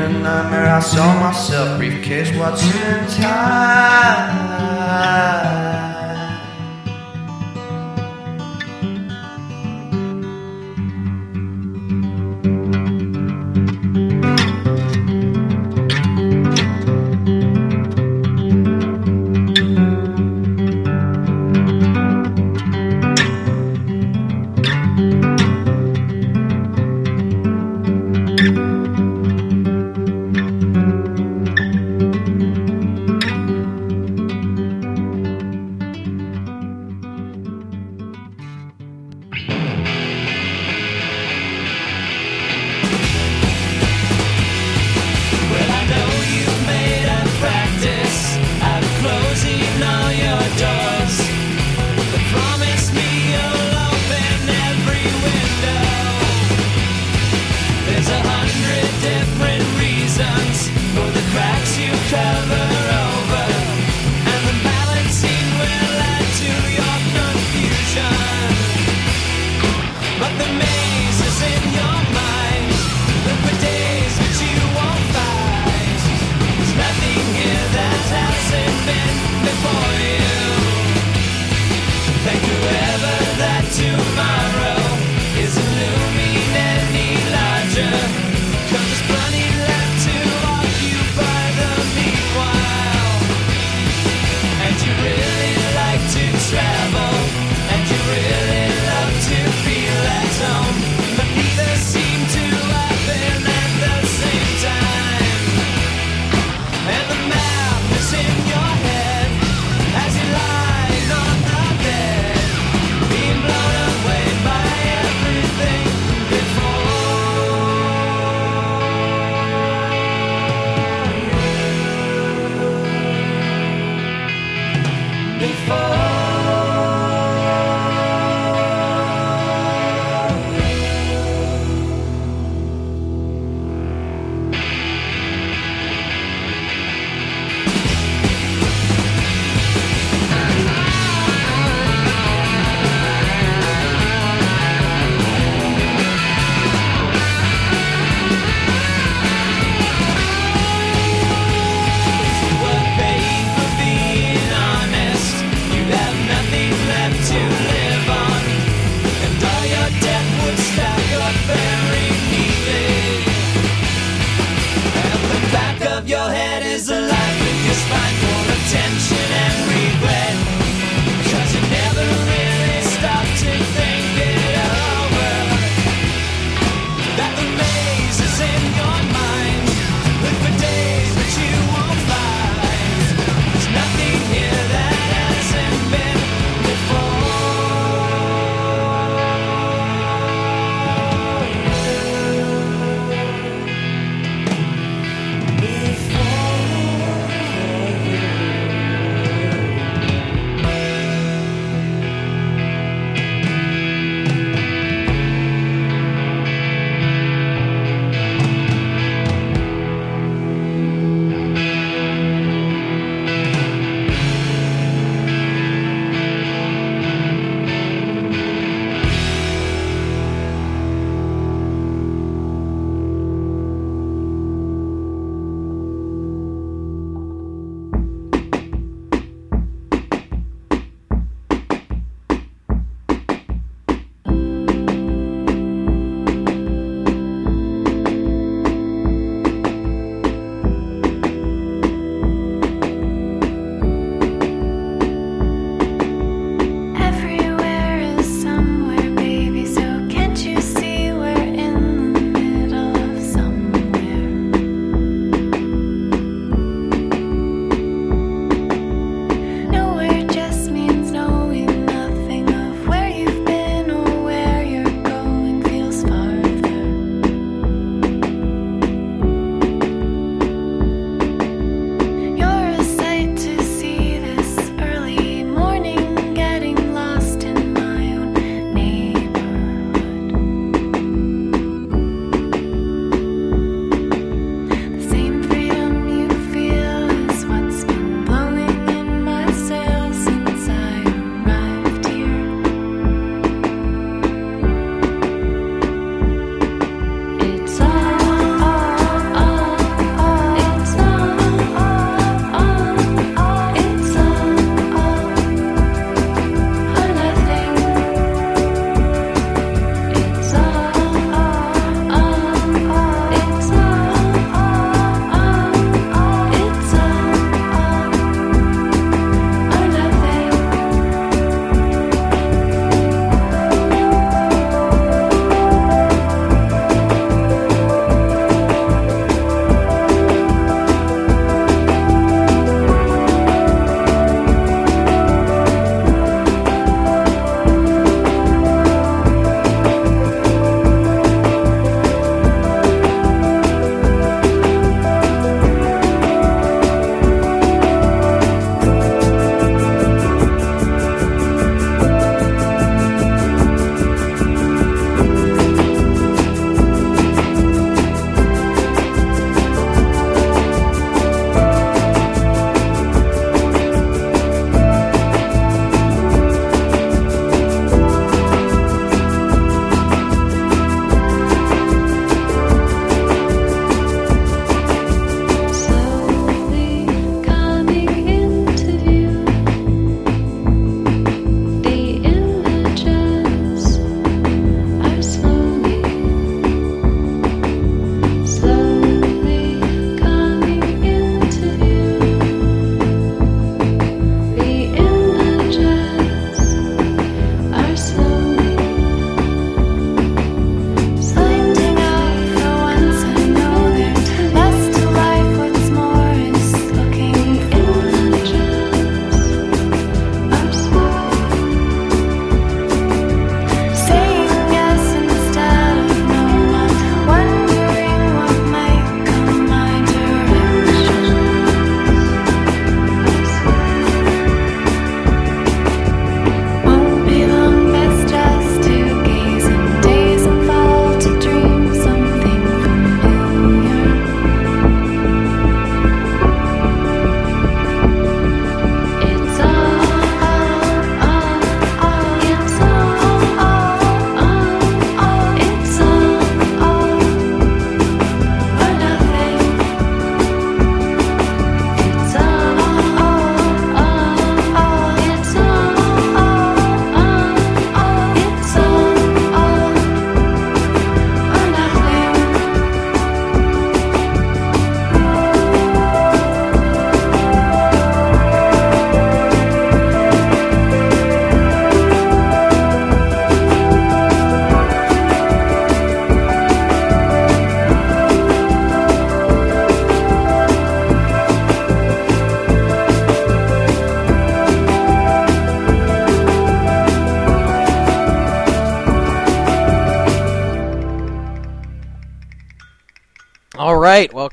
In a nightmare, I saw myself briefcase watching time.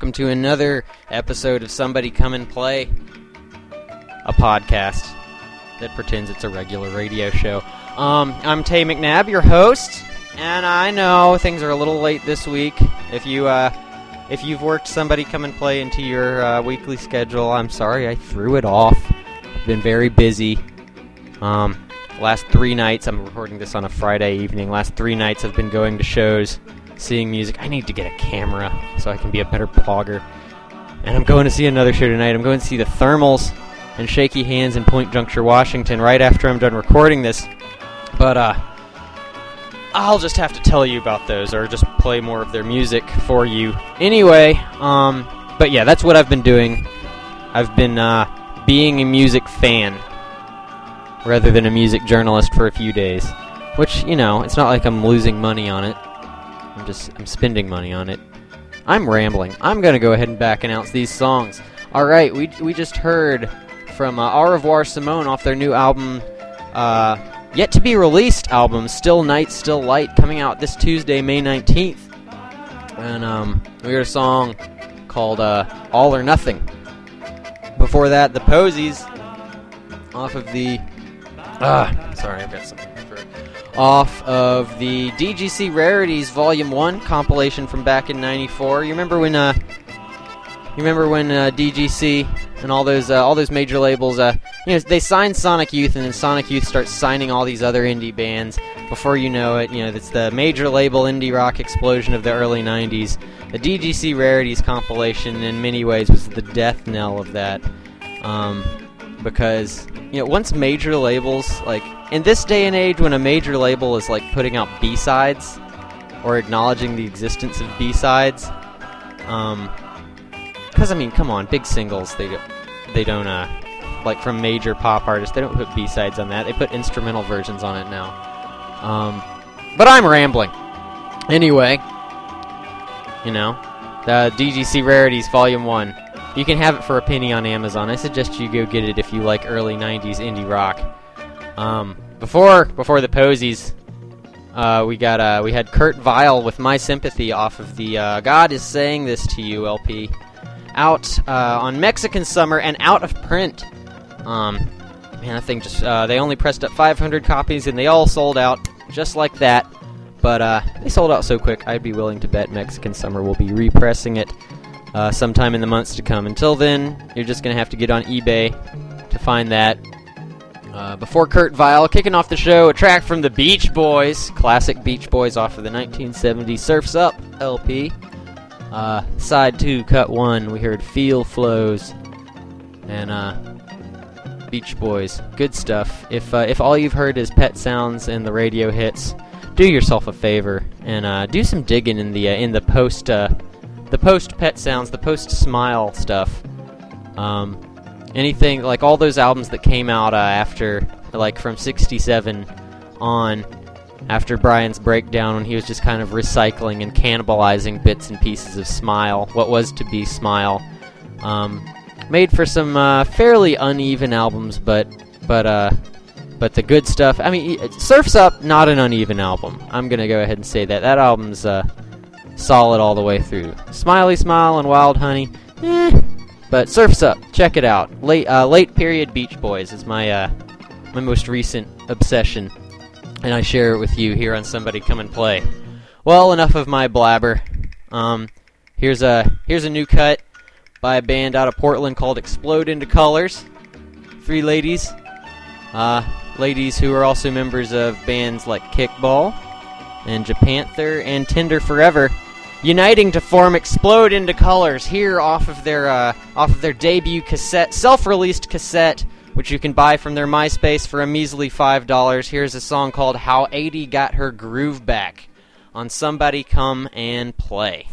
Welcome to another episode of Somebody Come and Play, a podcast that pretends it's a regular radio show. Um, I'm Tay McNabb, your host, and I know things are a little late this week. If you uh, if you've worked Somebody Come and Play into your uh, weekly schedule, I'm sorry I threw it off. I've been very busy. Um, last three nights, I'm recording this on a Friday evening. Last three nights, I've been going to shows seeing music. I need to get a camera so I can be a better blogger. And I'm going to see another show tonight. I'm going to see the Thermals and Shaky Hands in Point Juncture, Washington, right after I'm done recording this. But uh, I'll just have to tell you about those, or just play more of their music for you. Anyway, um, but yeah, that's what I've been doing. I've been uh, being a music fan rather than a music journalist for a few days. Which, you know, it's not like I'm losing money on it. I'm just I'm spending money on it. I'm rambling. I'm gonna go ahead and back announce these songs. All right, we we just heard from uh, Au revoir Simone off their new album, uh, yet to be released album, Still Night, Still Light, coming out this Tuesday, May 19th. And um, we heard a song called uh, All or Nothing. Before that, the Posies off of the. Ah, sorry, I've got something off of the DGC Rarities Volume One compilation from back in '94. You remember when? Uh, you remember when uh, DGC and all those uh, all those major labels, uh, you know, they signed Sonic Youth, and then Sonic Youth starts signing all these other indie bands. Before you know it, you know, it's the major label indie rock explosion of the early '90s. The DGC Rarities compilation, in many ways, was the death knell of that, um, because you know, once major labels like in this day and age, when a major label is like putting out B sides or acknowledging the existence of B sides, um, because I mean, come on, big singles they don't, they don't uh like from major pop artists they don't put B sides on that. They put instrumental versions on it now. Um, but I'm rambling. Anyway, you know, the DGC Rarities Volume One. You can have it for a penny on Amazon. I suggest you go get it if you like early '90s indie rock. Um, before before the Posies, uh, we got uh, we had Kurt Vile with "My Sympathy" off of the uh, "God Is Saying This to You" LP, out uh, on Mexican Summer and out of print. Um, man, I think just uh, they only pressed up 500 copies and they all sold out just like that. But uh, they sold out so quick, I'd be willing to bet Mexican Summer will be repressing it uh, sometime in the months to come. Until then, you're just going to have to get on eBay to find that. Uh, before Kurt Vile, kicking off the show, a track from the Beach Boys, classic Beach Boys off of the 1970 Surfs Up LP. Uh, side 2, cut 1, we heard Feel Flows. And, uh, Beach Boys. Good stuff. If, uh, if all you've heard is pet sounds and the radio hits, do yourself a favor and uh, do some digging in the in the post the post pet sounds, the post smile stuff. Um, anything like all those albums that came out uh, after, like from '67 on, after Brian's breakdown, when he was just kind of recycling and cannibalizing bits and pieces of Smile, what was to be Smile. Um, made for some uh, fairly uneven albums, but but uh, but the good stuff. I mean, Surfs Up, not an uneven album. I'm gonna go ahead and say that that album's uh, solid all the way through. Smiley Smile and Wild Honey, eh. But Surfs Up, check it out. Late uh, late period Beach Boys is my uh, my most recent obsession, and I share it with you here on Somebody Come and Play. Well, enough of my blabber. Um, here's a here's a new cut by a band out of Portland called Explode into Colors. Three ladies, uh, ladies who are also members of bands like Kickball and Japanther and Tender Forever, uniting to form Explode into Colors here off of their uh, off of their debut cassette, self-released cassette, which you can buy from their MySpace for a measly five dollars. Here's a song called "How 80 Got Her Groove Back" on Somebody Come and Play.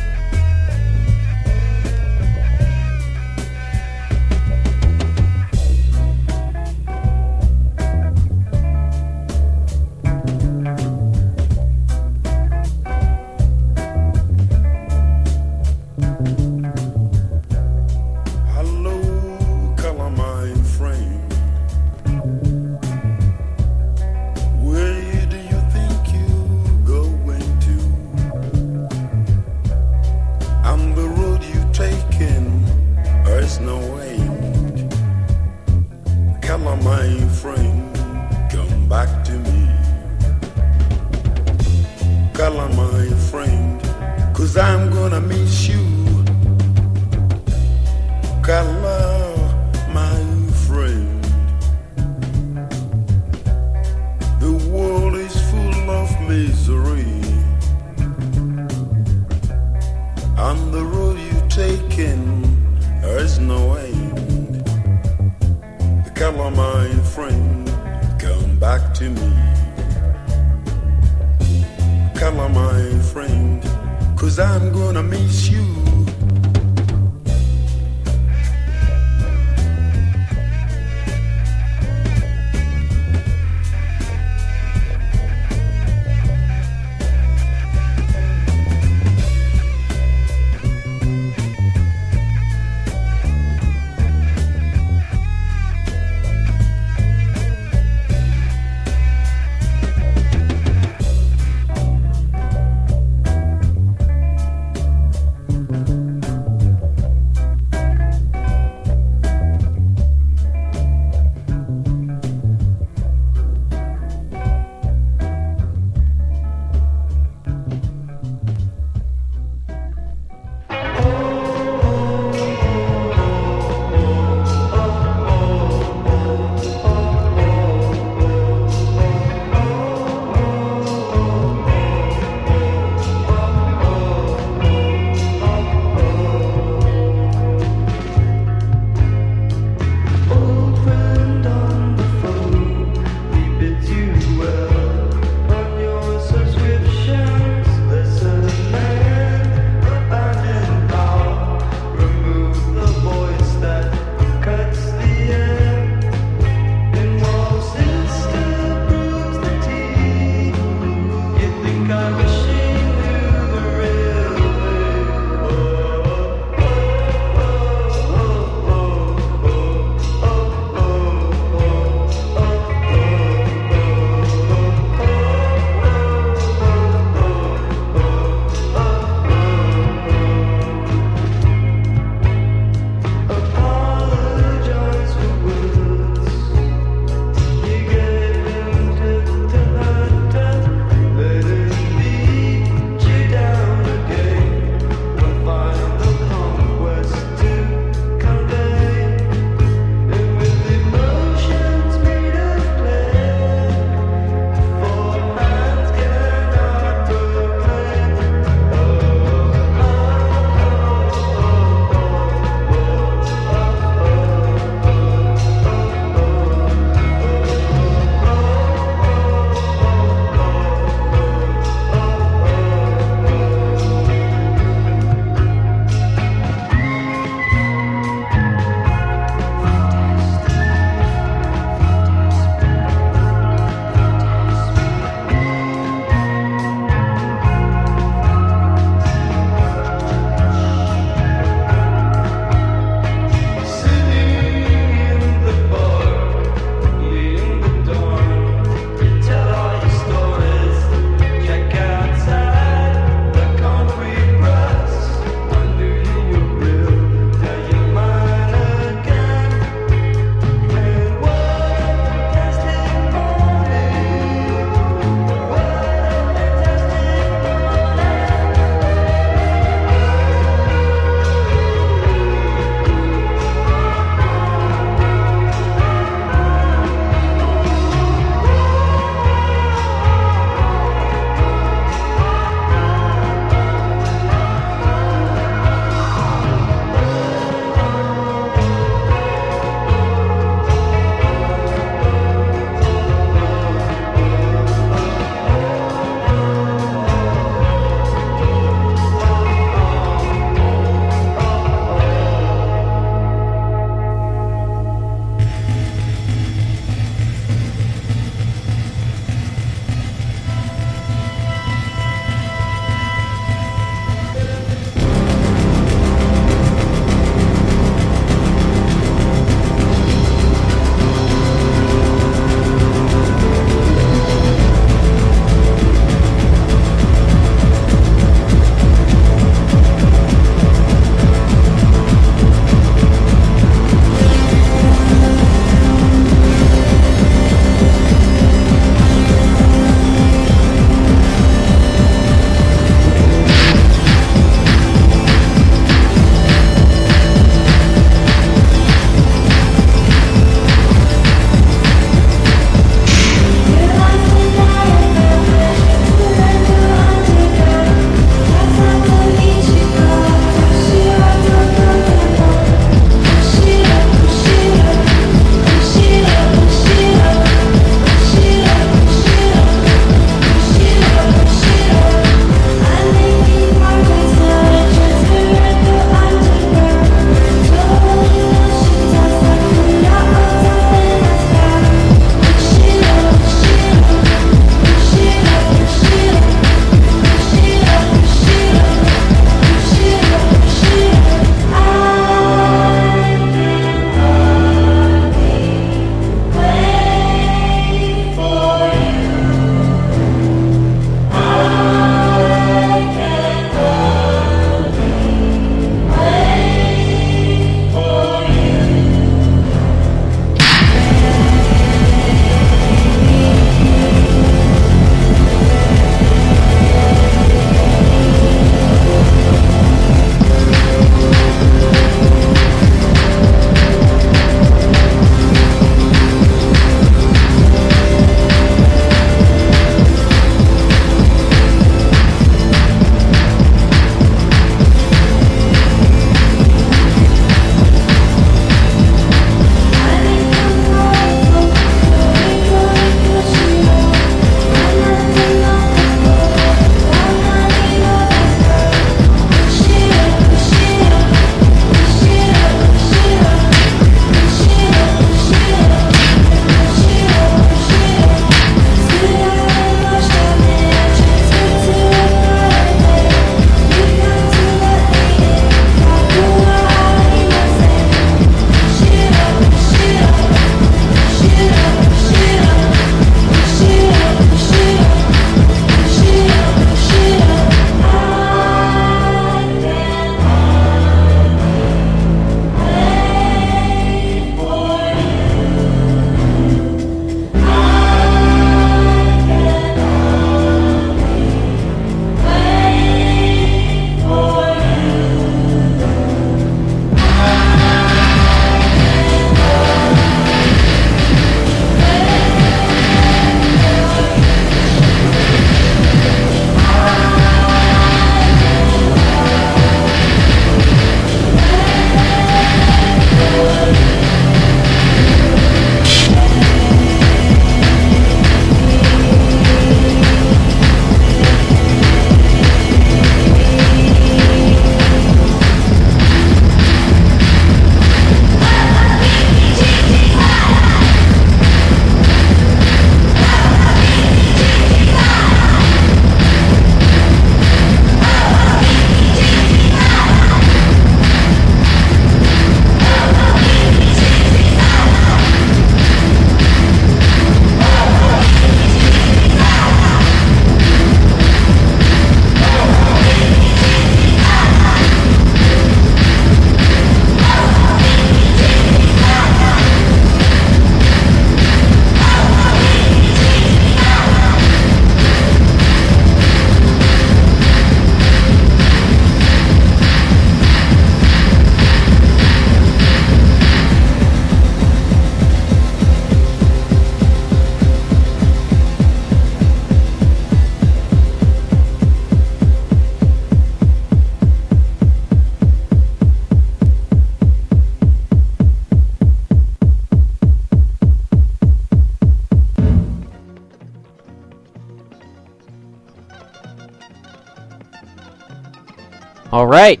All right.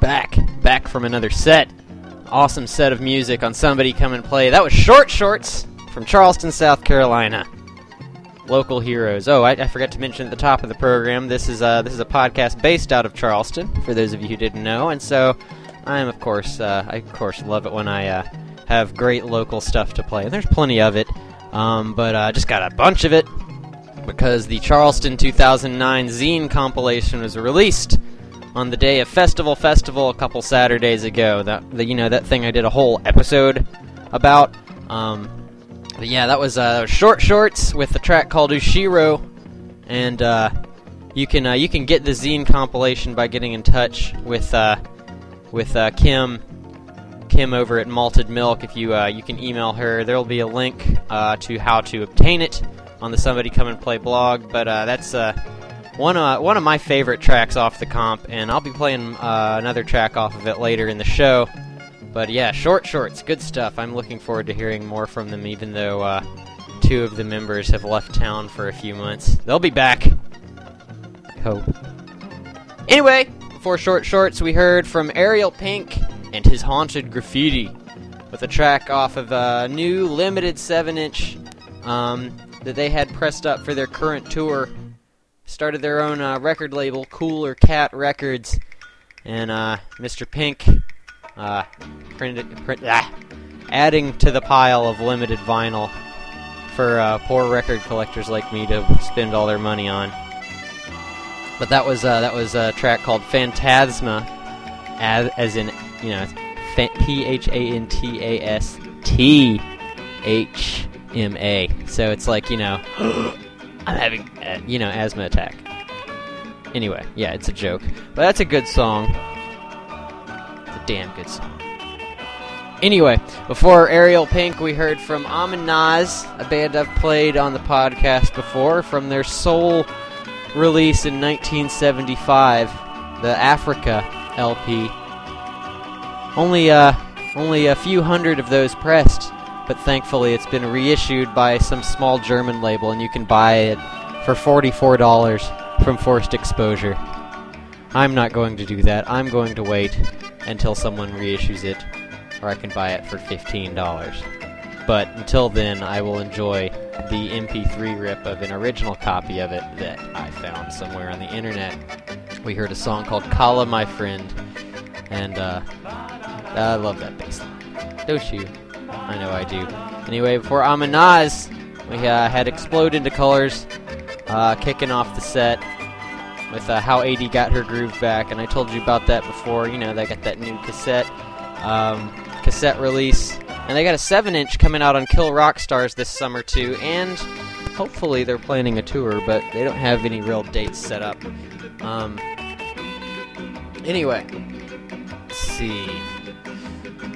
Back, back from another set. Awesome set of music on Somebody Come and Play. That was Short Shorts from Charleston, South Carolina. Local heroes. Oh, I, I forgot to mention at the top of the program. This is uh, this is a podcast based out of Charleston. For those of you who didn't know, and so I am of course uh, I of course love it when I uh, have great local stuff to play. And there's plenty of it, um, but I uh, just got a bunch of it because the Charleston 2009 zine compilation was released on the day of Festival Festival a couple Saturdays ago. That the, you know that thing I did a whole episode about. Um, yeah, that was uh, short shorts with the track called Ushiro, and uh, you can uh, you can get the zine compilation by getting in touch with uh, with uh, Kim Kim over at Malted Milk. If you uh, you can email her, there will be a link uh, to how to obtain it on the Somebody Come and Play blog. But uh, that's uh, one uh, one of my favorite tracks off the comp, and I'll be playing uh, another track off of it later in the show. But yeah, short shorts, good stuff. I'm looking forward to hearing more from them, even though two of the members have left town for a few months. They'll be back. I hope. Anyway, before short shorts, we heard from Ariel Pink and his haunted graffiti with a track off of a new limited 7 inch um, that they had pressed up for their current tour. Started their own uh, record label, Cooler Cat Records, and uh, Mr. Pink uh, printed, print, ah, adding to the pile of limited vinyl for uh, poor record collectors like me to spend all their money on. But that was uh, that was a track called Phantasthma, as, as in you know P H A N T A S T H M A. So it's like you know I'm having uh, you know asthma attack. Anyway, yeah, it's a joke, but that's a good song. It's a damn good song. Anyway, before Ariel Pink, we heard from Nas, a band I've played on the podcast before, from their sole release in 1975, the Africa LP. Only uh, only a few hundred of those pressed, but thankfully it's been reissued by some small German label, and you can buy it for $44 from Forced Exposure. I'm not going to do that. I'm going to wait until someone reissues it, or I can buy it for $15. But until then, I will enjoy the MP3 rip of an original copy of it that I found somewhere on the internet. We heard a song called Khala My Friend, and uh, I love that bass line. Don't you? I know I do. Anyway, before Amanaz, we uh, had Explode into Colors uh, kicking off the set with uh, how 80 got her groove back, and I told you about that before. You know, they got that new cassette um, cassette release, and they got a 7 inch coming out on Kill Rock Stars this summer too, and hopefully they're planning a tour, but they don't have any real dates set up. Um, anyway, let's see.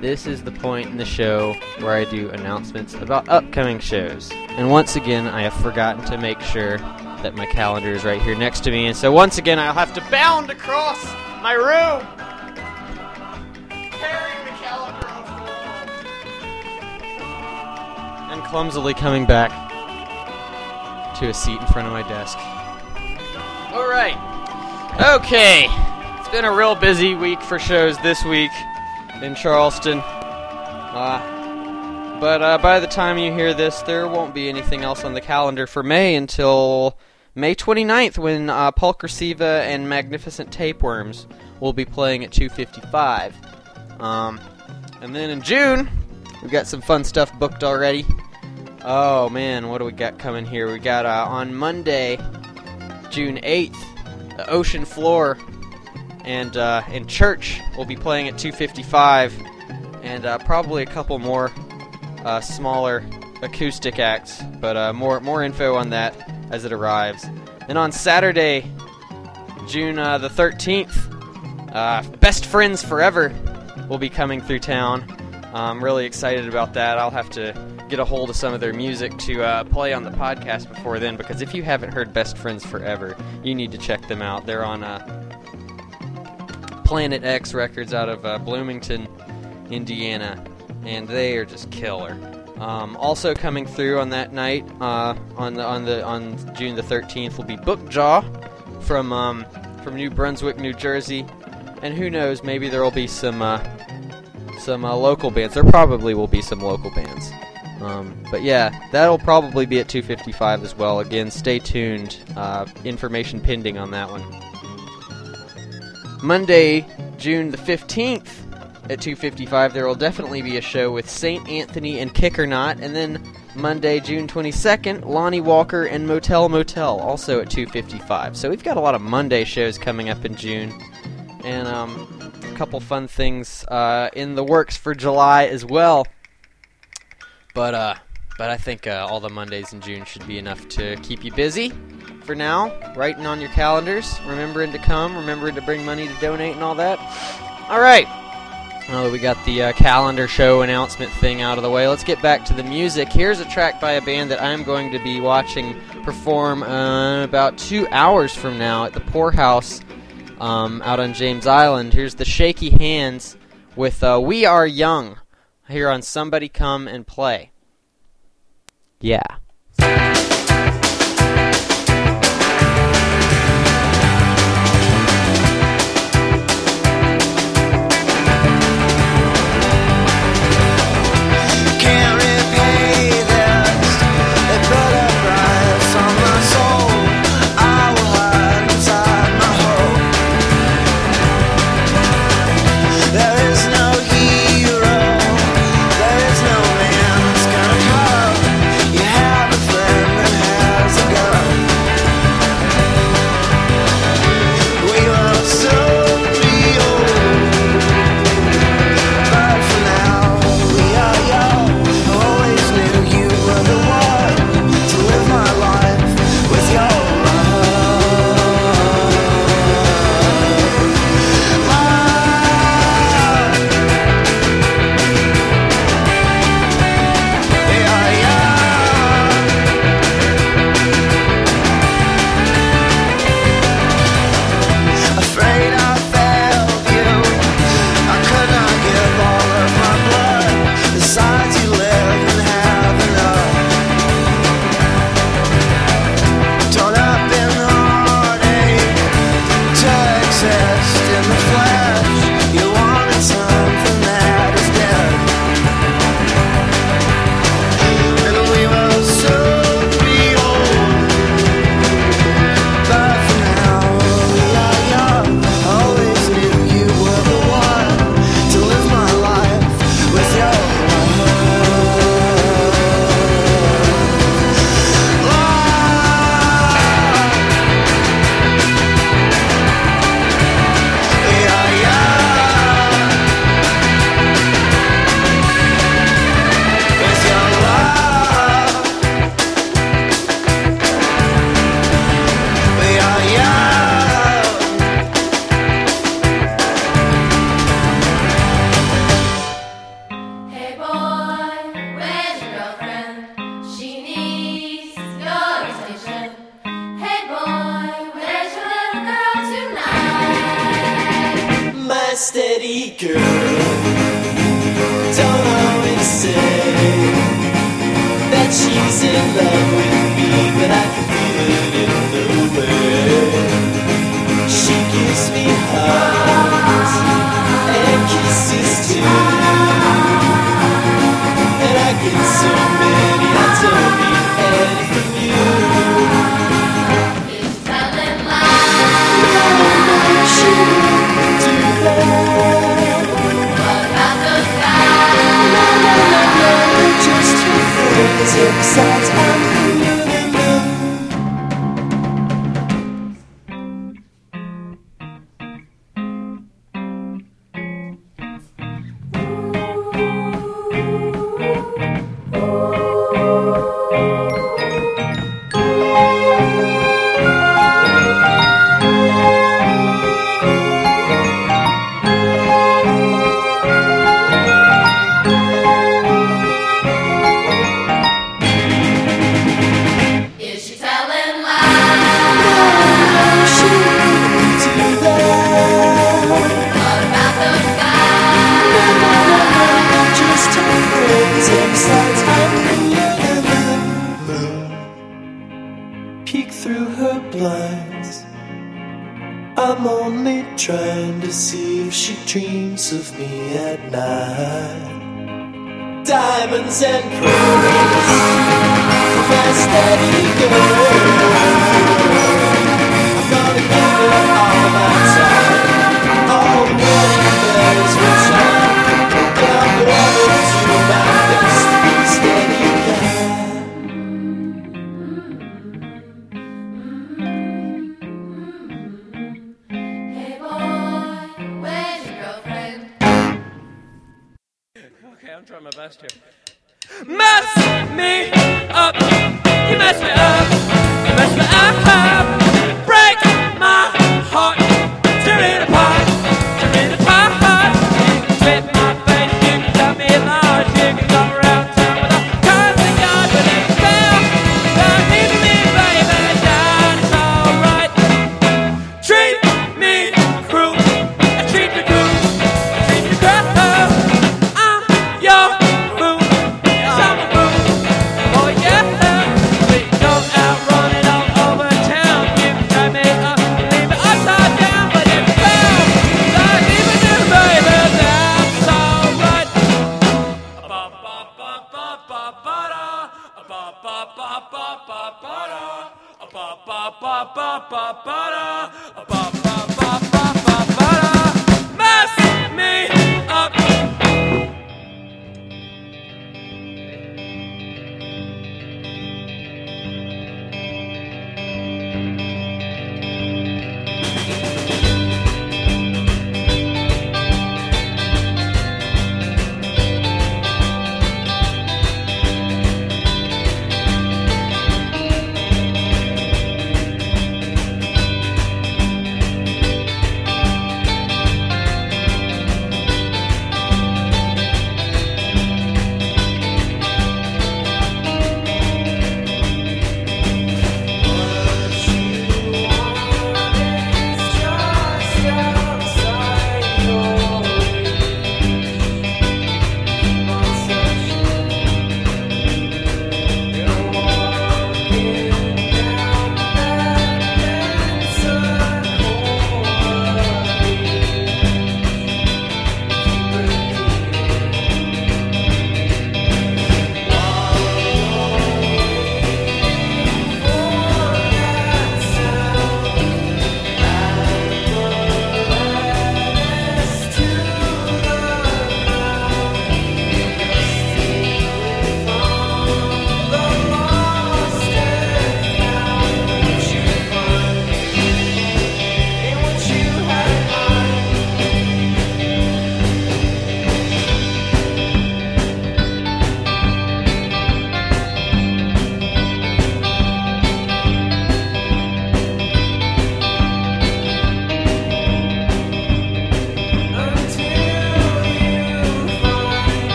This is the point in the show where I do announcements about upcoming shows. And once again, I have forgotten to make sure that my calendar is right here next to me, and so once again, I'll have to bound across my room, calendar and clumsily coming back to a seat in front of my desk. All right. Okay. It's been a real busy week for shows this week in Charleston. Uh, but uh, by the time you hear this, there won't be anything else on the calendar for May until May 29th when uh, Pulchrasiva and Magnificent Tapeworms will be playing at 255. Um, and then in June, we've got some fun stuff booked already. Oh man, what do we got coming here? We got uh, on Monday, June 8th, the Ocean Floor and uh, in Church we'll be playing at 255, and uh, probably a couple more uh, smaller acoustic acts, but uh, more more info on that as it arrives. And on Saturday, June uh, the 13th, uh, Best Friends Forever will be coming through town. I'm really excited about that. I'll have to get a hold of some of their music to uh, play on the podcast before then, because if you haven't heard Best Friends Forever, you need to check them out. They're on uh, Planet X Records out of uh, Bloomington, Indiana, and they are just killer. Um, also coming through on that night, uh, on the on the on June the 13th, will be Bookjaw from um, from New Brunswick, New Jersey, and who knows, maybe there will be some uh, some uh, local bands. There probably will be some local bands. Um, but yeah, that'll probably be at 255 as well. Again, stay tuned. Uh, information pending on that one. Monday, June the 15th at 255, there will definitely be a show with St. Anthony and Kickerknot. And then Monday, June 22nd, Lonnie Walker and Motel Motel, also at 255. So we've got a lot of Monday shows coming up in June. And um, a couple fun things uh, in the works for July as well. But uh, but I think uh, all the Mondays in June should be enough to keep you busy. For now, writing on your calendars, remembering to come, remembering to bring money to donate and all that. All right. Now that we got the uh, calendar show announcement thing out of the way, let's get back to the music. Here's a track by a band that I'm going to be watching perform uh, about two hours from now at the Poorhouse um, out on James Island. Here's the Shaky Hands with uh, We Are Young here on Somebody Come and Play. Yeah.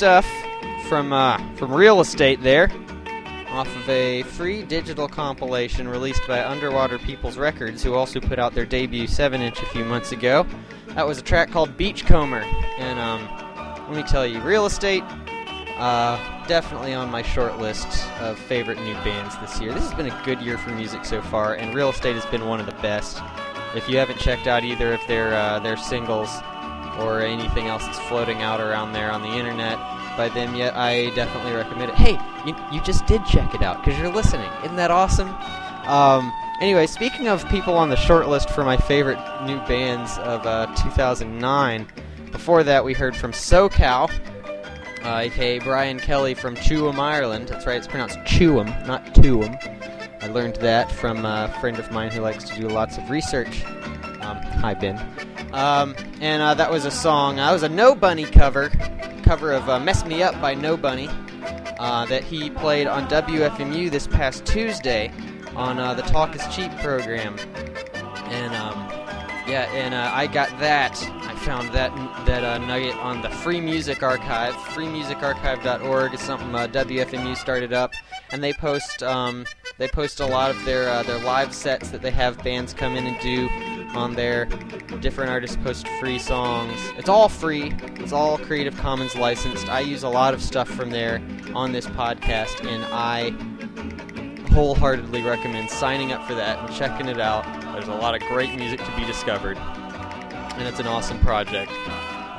Stuff from uh, from Real Estate there, off of a free digital compilation released by Underwater People's Records, who also put out their debut 7-inch a few months ago. That was a track called Beachcomber, and um, let me tell you, Real Estate uh, definitely on my short list of favorite new bands this year. This has been a good year for music so far, and Real Estate has been one of the best. If you haven't checked out either of their uh, their singles or anything else that's floating out around there on the internet by them yet, I definitely recommend it. Hey, you, you just did check it out because you're listening. Isn't that awesome? Um, anyway, speaking of people on the short list for my favorite new bands of uh, 2009, before that we heard from So Cow, uh, aka Brian Kelly from Chewham, Ireland. That's right, it's pronounced Chewham, not Tuam. I learned that from a friend of mine who likes to do lots of research. Um, hi, Ben. Um, and uh, that was a song. That was a Nobunny cover, cover of uh, "Mess Me Up" by Nobunny, uh, that he played on WFMU this past Tuesday on uh, the Talk Is Cheap program. And um, yeah, and uh, I got that. I found that that uh, nugget on the Free Music Archive. FreeMusicArchive.org is something uh, WFMU started up, and they post um, they post a lot of their uh, their live sets that they have bands come in and do on there. Different artists post free songs. It's all free. It's all Creative Commons licensed. I use a lot of stuff from there on this podcast, and I wholeheartedly recommend signing up for that and checking it out. There's a lot of great music to be discovered, and it's an awesome project.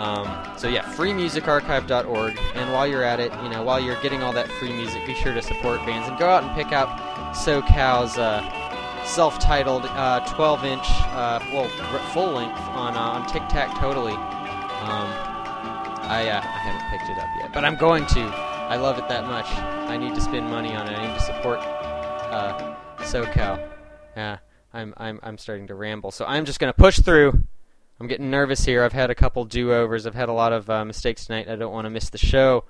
Um, so yeah, freemusicarchive.org. And while you're at it, you know, while you're getting all that free music, be sure to support bands and go out and pick out So Cow's uh, self-titled 12-inch, uh, well, r- full length on uh, on Tic Tac Totally. Um, I uh, I haven't picked it up yet, but I'm going to. I love it that much. I need to spend money on it. I need to support uh, So Cow. Yeah, I'm I'm I'm starting to ramble, so I'm just gonna push through. I'm getting nervous here. I've had a couple do-overs. I've had a lot of uh, mistakes tonight. I don't want to miss the show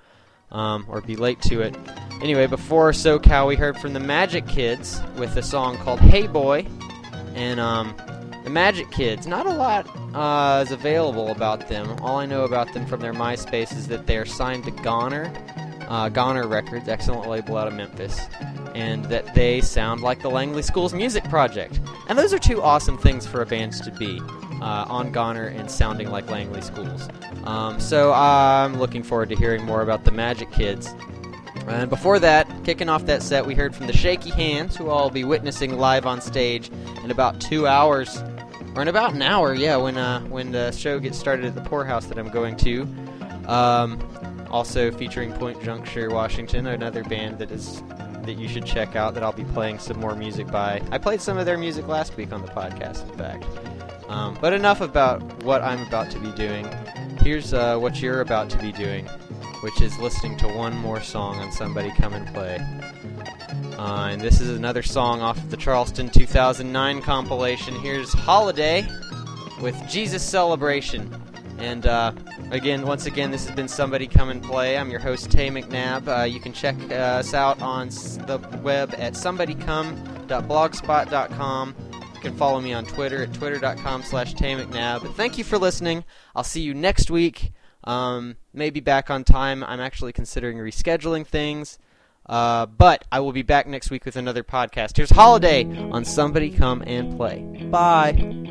um, or be late to it. Anyway, before So Cow, we heard from the Magic Kids with a song called "Hey Boy," and um, the Magic Kids. Not a lot uh, is available about them. All I know about them from their MySpace is that they are signed to Goner, uh, Goner Records, excellent label out of Memphis, and that they sound like the Langley Schools music project. And those are two awesome things for a band to be. Uh, on Goner and sounding like Langley Schools. Um, so I'm looking forward to hearing more about the Magic Kids. And before that, kicking off that set, we heard from the Shaky Hands, who I'll be witnessing live on stage in about two hours, or in about an hour, yeah, when uh, when the show gets started at the Poorhouse that I'm going to. Um, also featuring Point Juncture, Washington, another band that is that you should check out. That I'll be playing some more music by. I played some of their music last week on the podcast, in fact. Um, but enough about what I'm about to be doing. Here's uh, what you're about to be doing, which is listening to one more song on Somebody Come and Play. Uh, and this is another song off of the Charleston 2009 compilation. Here's Holiday with Jesus Celebration. And uh, again, once again, this has been Somebody Come and Play. I'm your host, Tay McNabb. Uh, you can check us out on the web at somebodycome.blogspot.com. You can follow me on Twitter at twitter.com slash Tay McNabb. Thank you for listening. I'll see you next week. Um, maybe back on time. I'm actually considering rescheduling things. Uh, but I will be back next week with another podcast. Here's Holiday on Somebody Come and Play. Bye.